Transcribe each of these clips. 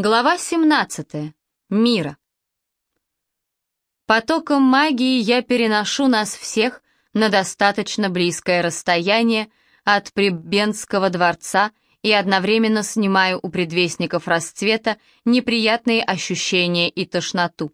Глава 17. Мира. Потоком магии я переношу нас всех на достаточно близкое расстояние от Прибенского дворца и одновременно снимаю у предвестников расцвета неприятные ощущения и тошноту.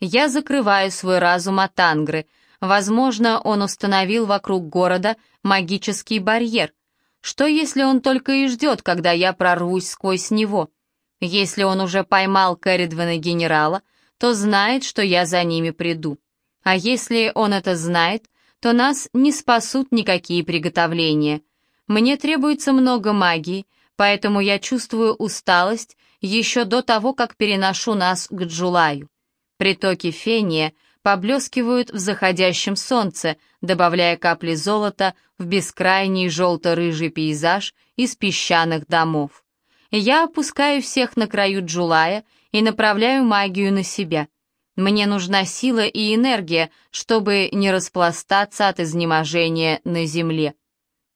Я закрываю свой разум от Ангры. Возможно, он установил вокруг города магический барьер. Что если он только и ждет, когда я прорвусь сквозь него — если он уже поймал Кэрридвена генерала, то знает, что я за ними приду. А если он это знает, то нас не спасут никакие приготовления. Мне требуется много магии, поэтому я чувствую усталость еще до того, как переношу нас к Джулаю. Притоки фения поблескивают в заходящем солнце, добавляя капли золота в бескрайний желто-рыжий пейзаж из песчаных домов. Я опускаю всех на краю Джулая и направляю магию на себя. Мне нужна сила и энергия, чтобы не распластаться от изнеможения на земле.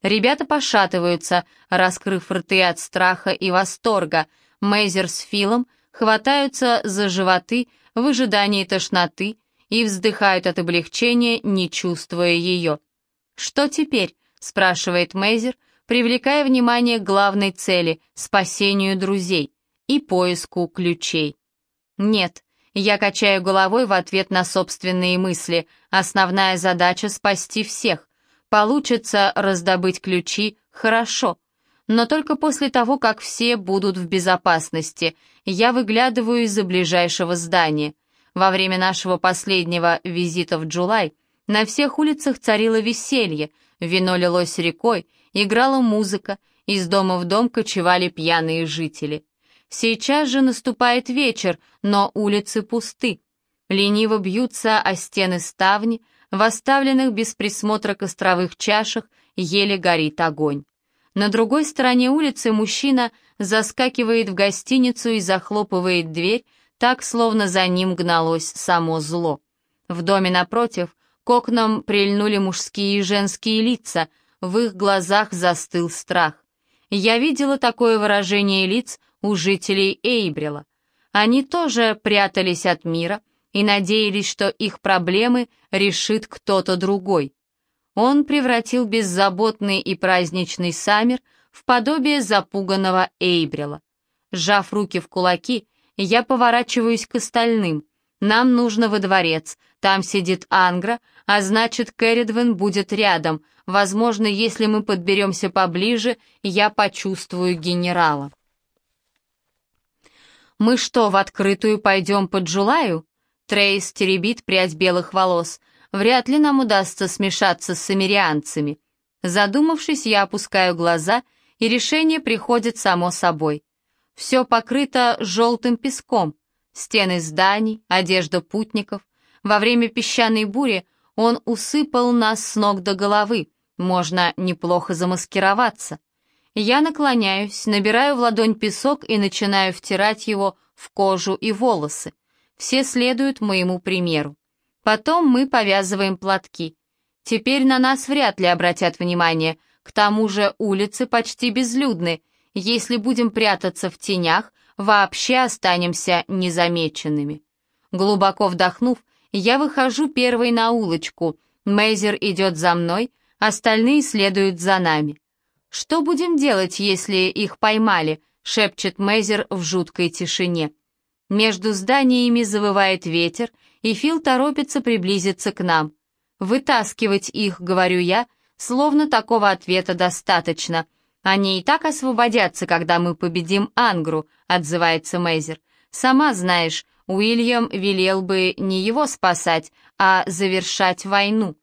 Ребята пошатываются, раскрыв рты от страха и восторга. Мейзер с Филом хватаются за животы в ожидании тошноты и вздыхают от облегчения, не чувствуя ее. «Что теперь?» — спрашивает Мейзер, привлекая внимание к главной цели — спасению друзей и поиску ключей. Нет, я качаю головой в ответ на собственные мысли. Основная задача — спасти всех. Получится раздобыть ключи — хорошо. Но только после того, как все будут в безопасности. Я выглядываю из-за ближайшего здания. Во время нашего последнего визита в Джулай на всех улицах царило веселье, вино лилось рекой, играла музыка, из дома в дом кочевали пьяные жители. Сейчас же наступает вечер, но улицы пусты. Лениво бьются о стены ставни, в оставленных без присмотра костровых чашах еле горит огонь. На другой стороне улицы мужчина заскакивает в гостиницу и захлопывает дверь, так, словно за ним гналось само зло. В доме напротив к окнам прильнули мужские и женские лица — в их глазах застыл страх. Я видела такое выражение лиц у жителей Эйбрила. Они тоже прятались от мира и надеялись, что их проблемы решит кто-то другой. Он превратил беззаботный и праздничный Саммер в подобие запуганного Эйбрила. Сжав руки в кулаки, я поворачиваюсь к остальным. Нам нужно во дворец, там сидит Ангра, а значит, Кэрридвен будет рядом. Возможно, если мы подберемся поближе, я почувствую генерала. «Мы что, в открытую пойдем под Джулаю?» Трейс теребит прядь белых волос. «Вряд ли нам удастся смешаться с самирианцами». Задумавшись, я опускаю глаза, и решение приходит само собой. Все покрыто желтым песком. Стены зданий, одежда путников. Во время песчаной бури он усыпал нас с ног до головы, можно неплохо замаскироваться. Я наклоняюсь, набираю в ладонь песок и начинаю втирать его в кожу и волосы. Все следуют моему примеру. Потом мы повязываем платки. Теперь на нас вряд ли обратят внимание, к тому же улицы почти безлюдны. Если будем прятаться в тенях, вообще останемся незамеченными. Глубоко вдохнув, я выхожу первой на улочку. Мейзер идет за мной, остальные следуют за нами. «Что будем делать, если их поймали?» — шепчет Мейзер в жуткой тишине. Между зданиями завывает ветер, и Фил торопится приблизиться к нам. «Вытаскивать их», — говорю я, словно такого ответа достаточно. «Они и так освободятся, когда мы победим Ангру», — отзывается Мейзер. «Сама знаешь, Уильям велел бы не его спасать, а завершать войну.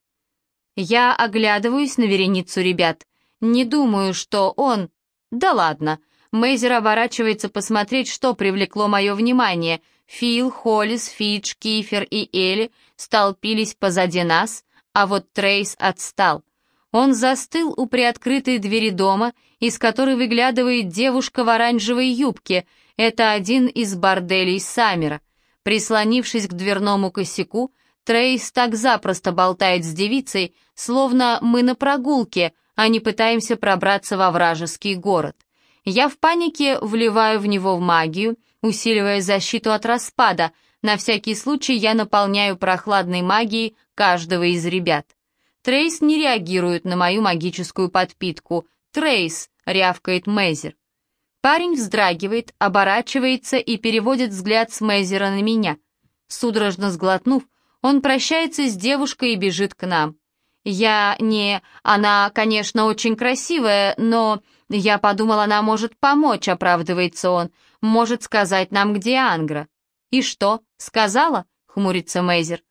Я оглядываюсь на вереницу ребят. Не думаю, что он... Да ладно. Мейзер оборачивается посмотреть, что привлекло мое внимание. Фил, Холлис, Фидж, Кифер и Элли столпились позади нас, а вот Трейс отстал. Он застыл у приоткрытой двери дома, из которой выглядывает девушка в оранжевой юбке. Это один из борделей Саммера. Прислонившись к дверному косяку, Трейс так запросто болтает с девицей, словно мы на прогулке, а не пытаемся пробраться во вражеский город. Я в панике вливаю в него магию, усиливая защиту от распада. На всякий случай я наполняю прохладной магией каждого из ребят. Трейс не реагирует на мою магическую подпитку. «Трейс!» — рявкает Мейзер. Парень вздрагивает, оборачивается и переводит взгляд с Мейзера на меня. Судорожно сглотнув, он прощается с девушкой и бежит к нам. Я не... Она, конечно, очень красивая, но... Я подумал, она может помочь, оправдывается он. Может сказать нам, где Ангра. И что, сказала? Хмурится Мейзер.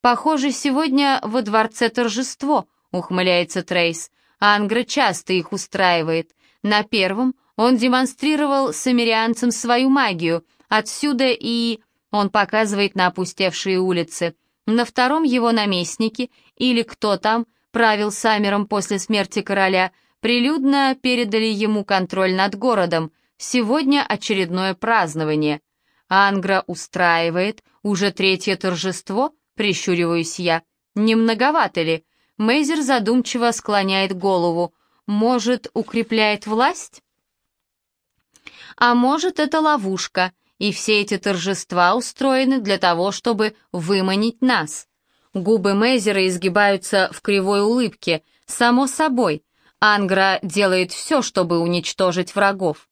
«Похоже, сегодня во дворце торжество», — ухмыляется Трейс. Ангра часто их устраивает. На первом он демонстрировал самирианцам свою магию. Отсюда и... Он показывает на опустевшие улицы. На втором его наместники, или кто там, правил Самером после смерти короля, прилюдно передали ему контроль над городом. Сегодня очередное празднование. Ангра устраивает уже третье торжество — прищуриваюсь я. «Не многовато ли?» Мейзер задумчиво склоняет голову. «Может, укрепляет власть?» «А может, это ловушка, и все эти торжества устроены для того, чтобы выманить нас». Губы Мейзера изгибаются в кривой улыбке. «Само собой, Ангра делает все, чтобы уничтожить врагов.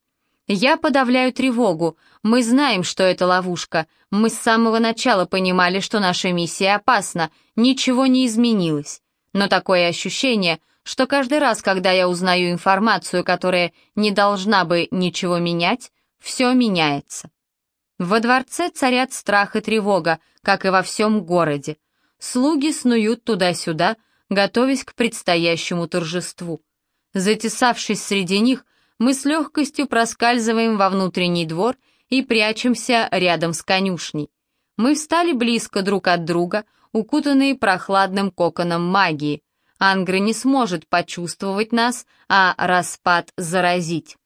Я подавляю тревогу. Мы знаем, что это ловушка. Мы с самого начала понимали, что наша миссия опасна. Ничего не изменилось. Но такое ощущение, что каждый раз, когда я узнаю информацию, которая не должна бы ничего менять, все меняется. Во дворце царят страх и тревога, как и во всем городе. Слуги снуют туда-сюда, готовясь к предстоящему торжеству. Затесавшись среди них, мы с легкостью проскальзываем во внутренний двор и прячемся рядом с конюшней. Мы встали близко друг от друга, укутанные прохладным коконом магии. Ангра не сможет почувствовать нас, а распад заразить.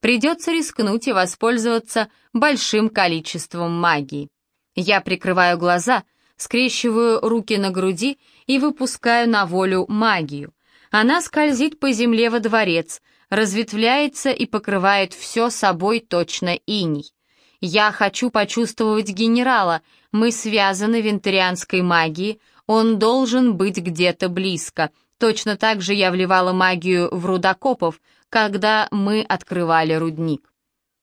Придется рискнуть и воспользоваться большим количеством магии. Я прикрываю глаза, скрещиваю руки на груди и выпускаю на волю магию. Она скользит по земле во дворец, разветвляется и покрывает все собой точно иней. Я хочу почувствовать генерала, мы связаны вентарианской магией, он должен быть где-то близко. Точно так же я вливала магию в рудокопов, когда мы открывали рудник.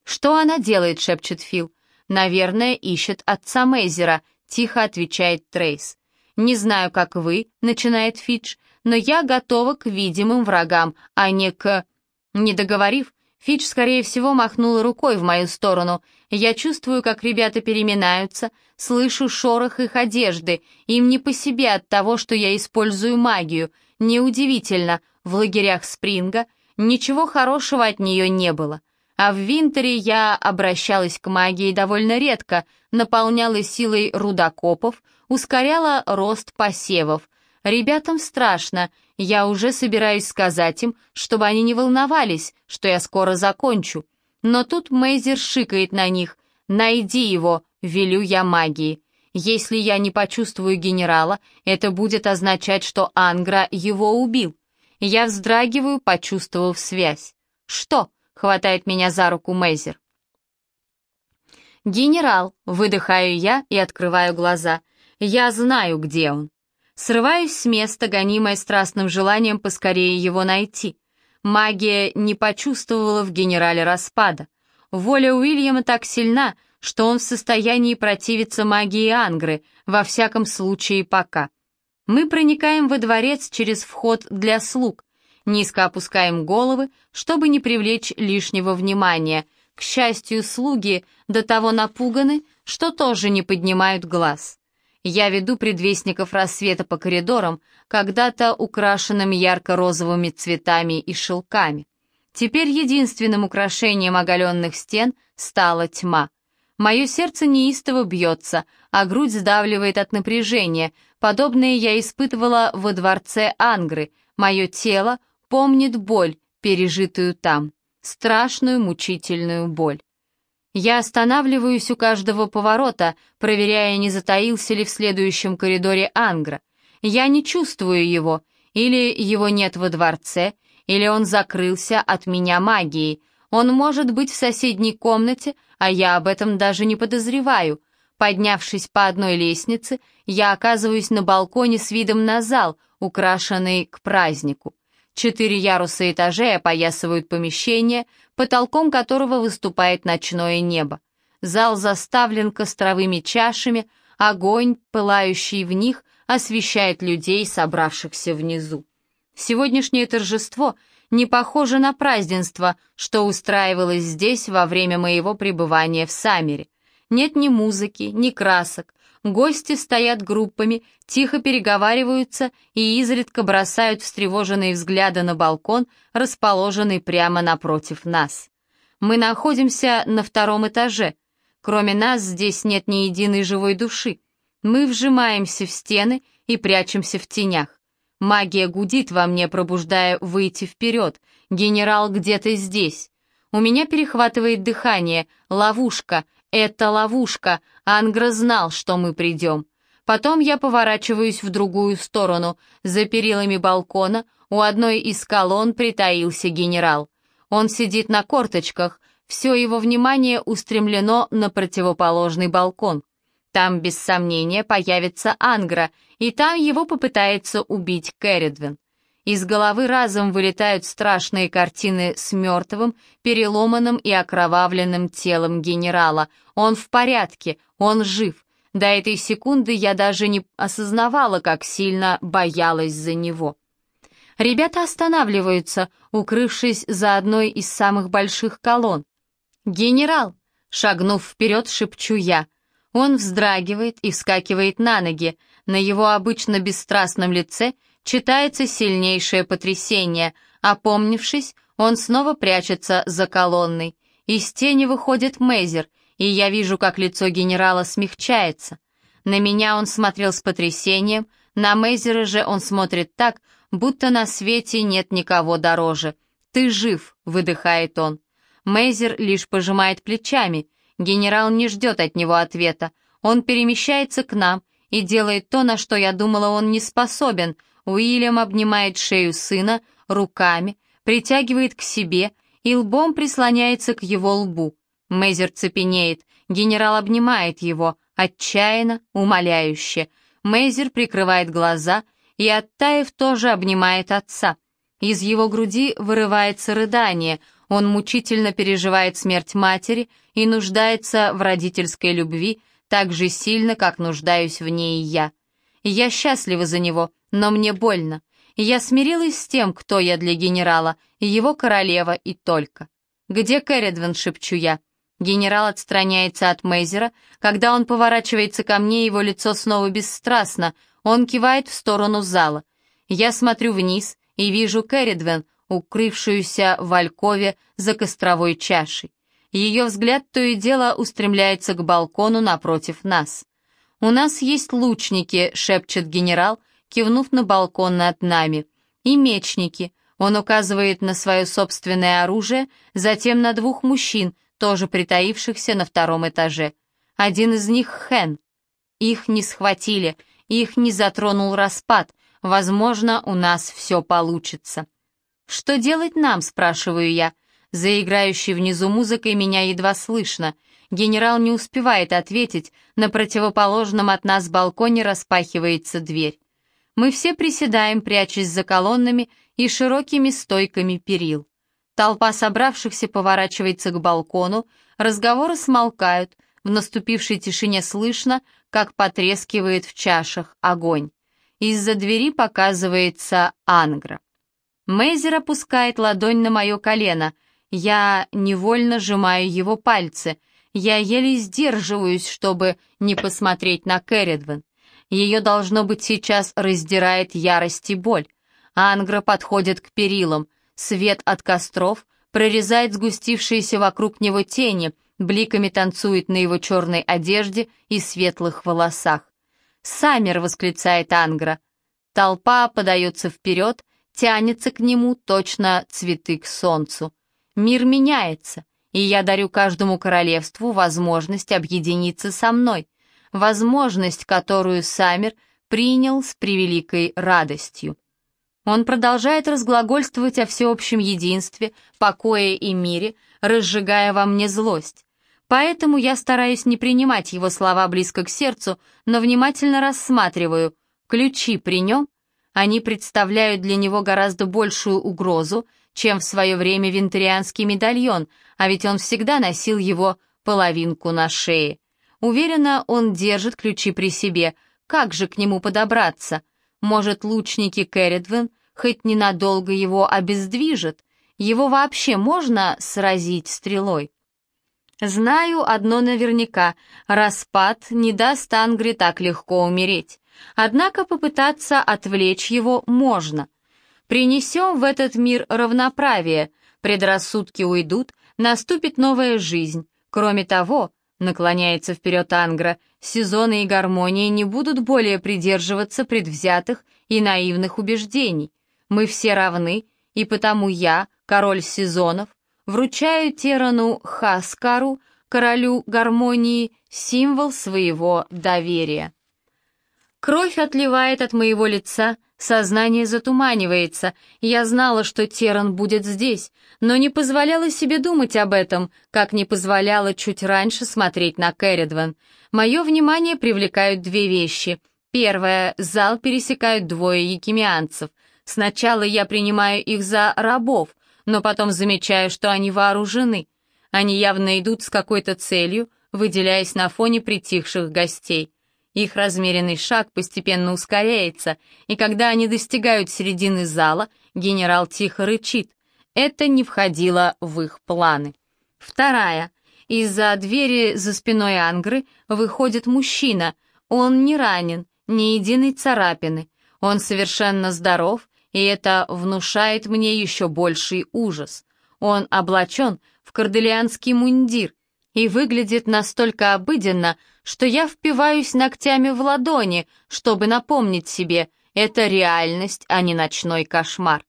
«Что она делает?» — шепчет Фил. «Наверное, ищет отца Мейзера», — тихо отвечает Трейс. «Не знаю, как вы», — начинает Фидж, «но я готова к видимым врагам, а не к...» Не договорив, Фич, скорее всего, махнула рукой в мою сторону. Я чувствую, как ребята переминаются, слышу шорох их одежды. Им не по себе от того, что я использую магию. Неудивительно, в лагерях Спринга ничего хорошего от нее не было. А в Винтере я обращалась к магии довольно редко, наполняла силой рудокопов, ускоряла рост посевов. Ребятам страшно, я уже собираюсь сказать им, чтобы они не волновались, что я скоро закончу. Но тут Мейзер шикает на них. «Найди его», — велю я магии. Если я не почувствую генерала, это будет означать, что Ангра его убил. Я вздрагиваю, почувствовав связь. «Что?» — хватает меня за руку Мейзер. «Генерал», — выдыхаю я и открываю глаза. «Я знаю, где он». Срываюсь с места, гонимая страстным желанием поскорее его найти. Магия не почувствовала в генерале распада. Воля Уильяма так сильна, что он в состоянии противиться магии Ангры, во всяком случае пока. Мы проникаем во дворец через вход для слуг, низко опускаем головы, чтобы не привлечь лишнего внимания. К счастью, слуги до того напуганы, что тоже не поднимают глаз. Я веду предвестников рассвета по коридорам, когда-то украшенным ярко-розовыми цветами и шелками. Теперь единственным украшением оголенных стен стала тьма. Мое сердце неистово бьется, а грудь сдавливает от напряжения. Подобное я испытывала во дворце Ангры. Мое тело помнит боль, пережитую там. Страшную мучительную боль. Я останавливаюсь у каждого поворота, проверяя, не затаился ли в следующем коридоре Ангра. Я не чувствую его, или его нет во дворце, или он закрылся от меня магией. Он может быть в соседней комнате, а я об этом даже не подозреваю. Поднявшись по одной лестнице, я оказываюсь на балконе с видом на зал, украшенный к празднику. Четыре яруса этажей опоясывают помещение, потолком которого выступает ночное небо. Зал заставлен костровыми чашами, огонь, пылающий в них, освещает людей, собравшихся внизу. Сегодняшнее торжество не похоже на празднество, что устраивалось здесь во время моего пребывания в Саммере. Нет ни музыки, ни красок. Гости стоят группами, тихо переговариваются и изредка бросают встревоженные взгляды на балкон, расположенный прямо напротив нас. Мы находимся на втором этаже. Кроме нас здесь нет ни единой живой души. Мы вжимаемся в стены и прячемся в тенях. Магия гудит во мне, пробуждая выйти вперед. Генерал где-то здесь. У меня перехватывает дыхание. Ловушка. Это ловушка. Ангра знал, что мы придем. Потом я поворачиваюсь в другую сторону. За перилами балкона у одной из колонн притаился генерал. Он сидит на корточках. Все его внимание устремлено на противоположный балкон. Там, без сомнения, появится Ангра, и там его попытается убить Кэрридвин. Из головы разом вылетают страшные картины с мертвым, переломанным и окровавленным телом генерала. Он в порядке, он жив. До этой секунды я даже не осознавала, как сильно боялась за него. Ребята останавливаются, укрывшись за одной из самых больших колонн. «Генерал!» — шагнув вперед, шепчу я — он вздрагивает и вскакивает на ноги. На его обычно бесстрастном лице читается сильнейшее потрясение. Опомнившись, он снова прячется за колонной. Из тени выходит Мейзер, и я вижу, как лицо генерала смягчается. На меня он смотрел с потрясением, на Мейзера же он смотрит так, будто на свете нет никого дороже. «Ты жив», — выдыхает он. Мейзер лишь пожимает плечами — Генерал не ждет от него ответа. Он перемещается к нам и делает то, на что я думала он не способен. Уильям обнимает шею сына руками, притягивает к себе и лбом прислоняется к его лбу. Мейзер цепенеет, генерал обнимает его, отчаянно, умоляюще. Мейзер прикрывает глаза и, оттаив, тоже обнимает отца. Из его груди вырывается рыдание — он мучительно переживает смерть матери и нуждается в родительской любви так же сильно, как нуждаюсь в ней я. Я счастлива за него, но мне больно. Я смирилась с тем, кто я для генерала, его королева и только. «Где Кэрридвен?» — шепчу я. Генерал отстраняется от Мейзера. Когда он поворачивается ко мне, его лицо снова бесстрастно. Он кивает в сторону зала. Я смотрю вниз и вижу Кэрридвен, укрывшуюся в алькове за костровой чашей. Ее взгляд то и дело устремляется к балкону напротив нас. «У нас есть лучники», — шепчет генерал, кивнув на балкон над нами. «И мечники». Он указывает на свое собственное оружие, затем на двух мужчин, тоже притаившихся на втором этаже. Один из них — Хэн. Их не схватили, их не затронул распад. Возможно, у нас все получится. «Что делать нам?» — спрашиваю я. За внизу музыкой меня едва слышно. Генерал не успевает ответить, на противоположном от нас балконе распахивается дверь. Мы все приседаем, прячась за колоннами и широкими стойками перил. Толпа собравшихся поворачивается к балкону, разговоры смолкают, в наступившей тишине слышно, как потрескивает в чашах огонь. Из-за двери показывается Ангра. Мейзер опускает ладонь на мое колено. Я невольно сжимаю его пальцы. Я еле сдерживаюсь, чтобы не посмотреть на Кэрридвен. Ее, должно быть, сейчас раздирает ярость и боль. Ангра подходит к перилам. Свет от костров прорезает сгустившиеся вокруг него тени, бликами танцует на его черной одежде и светлых волосах. «Саммер!» — восклицает Ангра. Толпа подается вперед, тянется к нему точно цветы к солнцу. Мир меняется, и я дарю каждому королевству возможность объединиться со мной, возможность, которую Саммер принял с превеликой радостью. Он продолжает разглагольствовать о всеобщем единстве, покое и мире, разжигая во мне злость. Поэтому я стараюсь не принимать его слова близко к сердцу, но внимательно рассматриваю. Ключи при нем? Они представляют для него гораздо большую угрозу, чем в свое время винтерианский медальон, а ведь он всегда носил его половинку на шее. Уверена, он держит ключи при себе. Как же к нему подобраться? Может, лучники Кэрридвен хоть ненадолго его обездвижат? Его вообще можно сразить стрелой? Знаю одно наверняка, распад не даст Ангре так легко умереть. Однако попытаться отвлечь его можно. Принесем в этот мир равноправие, предрассудки уйдут, наступит новая жизнь. Кроме того, наклоняется вперед Ангра, сезоны и гармония не будут более придерживаться предвзятых и наивных убеждений. Мы все равны, и потому я, король сезонов, вручаю Терану Хаскару, королю гармонии, символ своего доверия. Кровь отливает от моего лица, сознание затуманивается. Я знала, что Теран будет здесь, но не позволяла себе думать об этом, как не позволяла чуть раньше смотреть на Кэрридван. Мое внимание привлекают две вещи. Первое — зал пересекают двое якимианцев. Сначала я принимаю их за рабов, но потом замечаю, что они вооружены. Они явно идут с какой-то целью, выделяясь на фоне притихших гостей. Их размеренный шаг постепенно ускоряется, и когда они достигают середины зала, генерал тихо рычит. Это не входило в их планы. Вторая. Из-за двери за спиной Ангры выходит мужчина. Он не ранен, ни единой царапины. Он совершенно здоров, и это внушает мне еще больший ужас. Он облачен в корделианский мундир, и выглядит настолько обыденно, что я впиваюсь ногтями в ладони, чтобы напомнить себе, это реальность, а не ночной кошмар.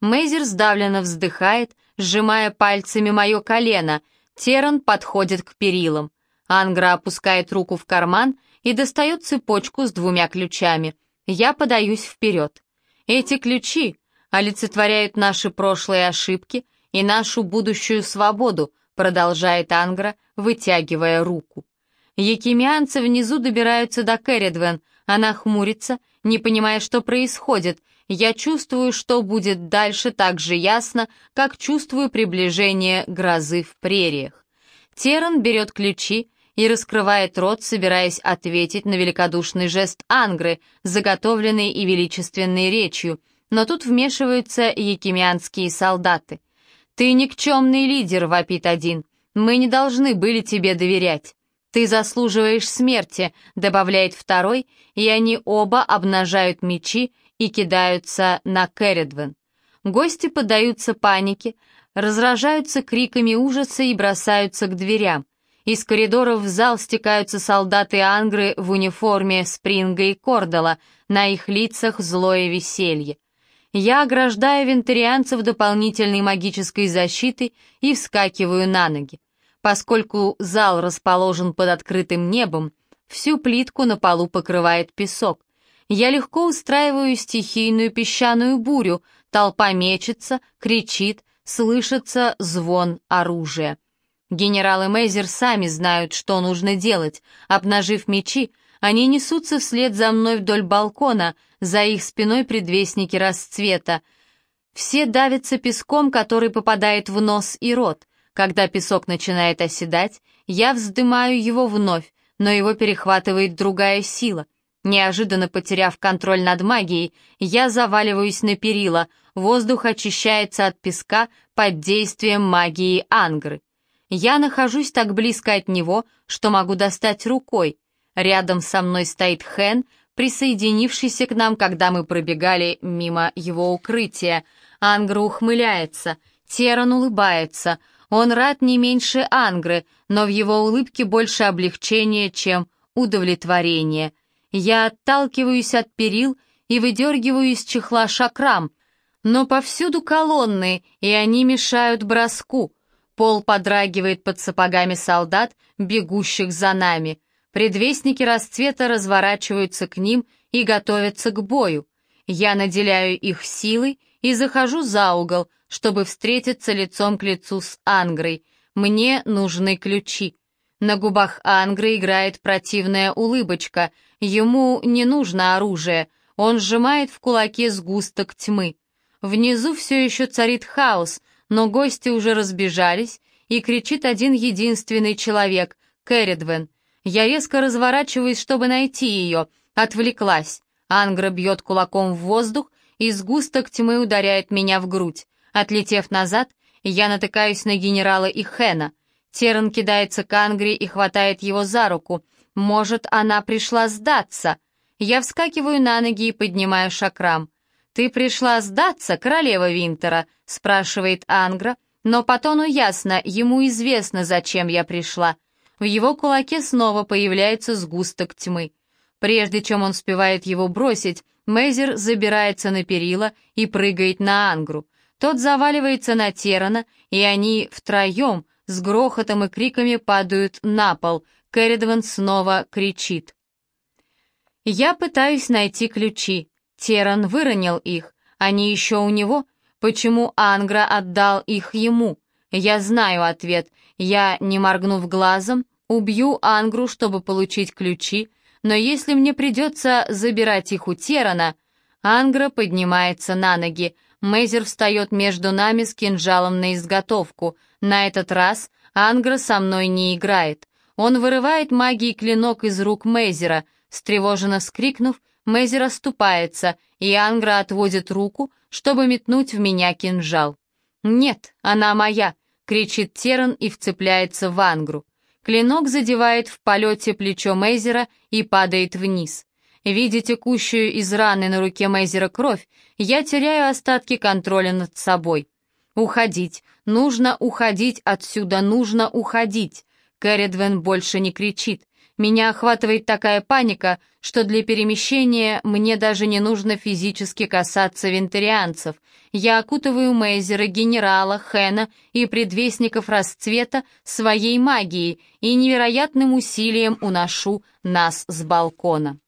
Мейзер сдавленно вздыхает, сжимая пальцами мое колено. Теран подходит к перилам. Ангра опускает руку в карман и достает цепочку с двумя ключами. Я подаюсь вперед. Эти ключи олицетворяют наши прошлые ошибки и нашу будущую свободу, продолжает Ангра, вытягивая руку. Якимианцы внизу добираются до Кэрридвен. Она хмурится, не понимая, что происходит. Я чувствую, что будет дальше так же ясно, как чувствую приближение грозы в прериях. Теран берет ключи и раскрывает рот, собираясь ответить на великодушный жест Ангры, заготовленный и величественной речью, но тут вмешиваются якимианские солдаты. «Ты никчемный лидер», — вопит один. «Мы не должны были тебе доверять». «Ты заслуживаешь смерти», — добавляет второй, и они оба обнажают мечи и кидаются на Кэрридвен. Гости поддаются панике, разражаются криками ужаса и бросаются к дверям. Из коридоров в зал стекаются солдаты Ангры в униформе Спринга и Кордала, на их лицах злое веселье. Я ограждаю вентарианцев дополнительной магической защитой и вскакиваю на ноги. Поскольку зал расположен под открытым небом, всю плитку на полу покрывает песок. Я легко устраиваю стихийную песчаную бурю, толпа мечется, кричит, слышится звон оружия. Генералы Мейзер сами знают, что нужно делать. Обнажив мечи, они несутся вслед за мной вдоль балкона, за их спиной предвестники расцвета. Все давятся песком, который попадает в нос и рот. Когда песок начинает оседать, я вздымаю его вновь, но его перехватывает другая сила. Неожиданно потеряв контроль над магией, я заваливаюсь на перила, воздух очищается от песка под действием магии Ангры. Я нахожусь так близко от него, что могу достать рукой. Рядом со мной стоит Хэн, присоединившийся к нам, когда мы пробегали мимо его укрытия. Ангра ухмыляется, Теран улыбается. Он рад не меньше Ангры, но в его улыбке больше облегчения, чем удовлетворения. Я отталкиваюсь от перил и выдергиваю из чехла шакрам, но повсюду колонны, и они мешают броску. Пол подрагивает под сапогами солдат, бегущих за нами. Предвестники расцвета разворачиваются к ним и готовятся к бою. Я наделяю их силой и захожу за угол, чтобы встретиться лицом к лицу с Ангрой. Мне нужны ключи. На губах Ангры играет противная улыбочка. Ему не нужно оружие. Он сжимает в кулаке сгусток тьмы. Внизу все еще царит хаос, но гости уже разбежались, и кричит один единственный человек — Кэрридвен. Я резко разворачиваюсь, чтобы найти ее. Отвлеклась. Ангра бьет кулаком в воздух, и сгусток тьмы ударяет меня в грудь. Отлетев назад, я натыкаюсь на генерала и Хэна. Теран кидается к Ангре и хватает его за руку. Может, она пришла сдаться? Я вскакиваю на ноги и поднимаю шакрам. «Ты пришла сдаться, королева Винтера?» — спрашивает Ангра, но по тону ясно, ему известно, зачем я пришла. В его кулаке снова появляется сгусток тьмы. Прежде чем он успевает его бросить, Мейзер забирается на перила и прыгает на Ангру. Тот заваливается на Терана, и они втроем с грохотом и криками падают на пол. Кэрридван снова кричит. «Я пытаюсь найти ключи. Теран выронил их. Они еще у него? Почему Ангра отдал их ему? Я знаю ответ. Я, не моргнув глазом, убью Ангру, чтобы получить ключи, но если мне придется забирать их у Терана... Ангра поднимается на ноги. Мейзер встает между нами с кинжалом на изготовку. На этот раз Ангра со мной не играет. Он вырывает магией клинок из рук Мейзера. Встревоженно вскрикнув, Мейзер оступается, и Ангра отводит руку, чтобы метнуть в меня кинжал. «Нет, она моя!» — кричит Теран и вцепляется в Ангру. Клинок задевает в полете плечо Мейзера и падает вниз. Видя текущую из раны на руке Мейзера кровь, я теряю остатки контроля над собой. «Уходить! Нужно уходить отсюда! Нужно уходить!» Кэрридвен больше не кричит. Меня охватывает такая паника, что для перемещения мне даже не нужно физически касаться вентарианцев. Я окутываю Мейзера, генерала, Хэна и предвестников расцвета своей магией и невероятным усилием уношу нас с балкона.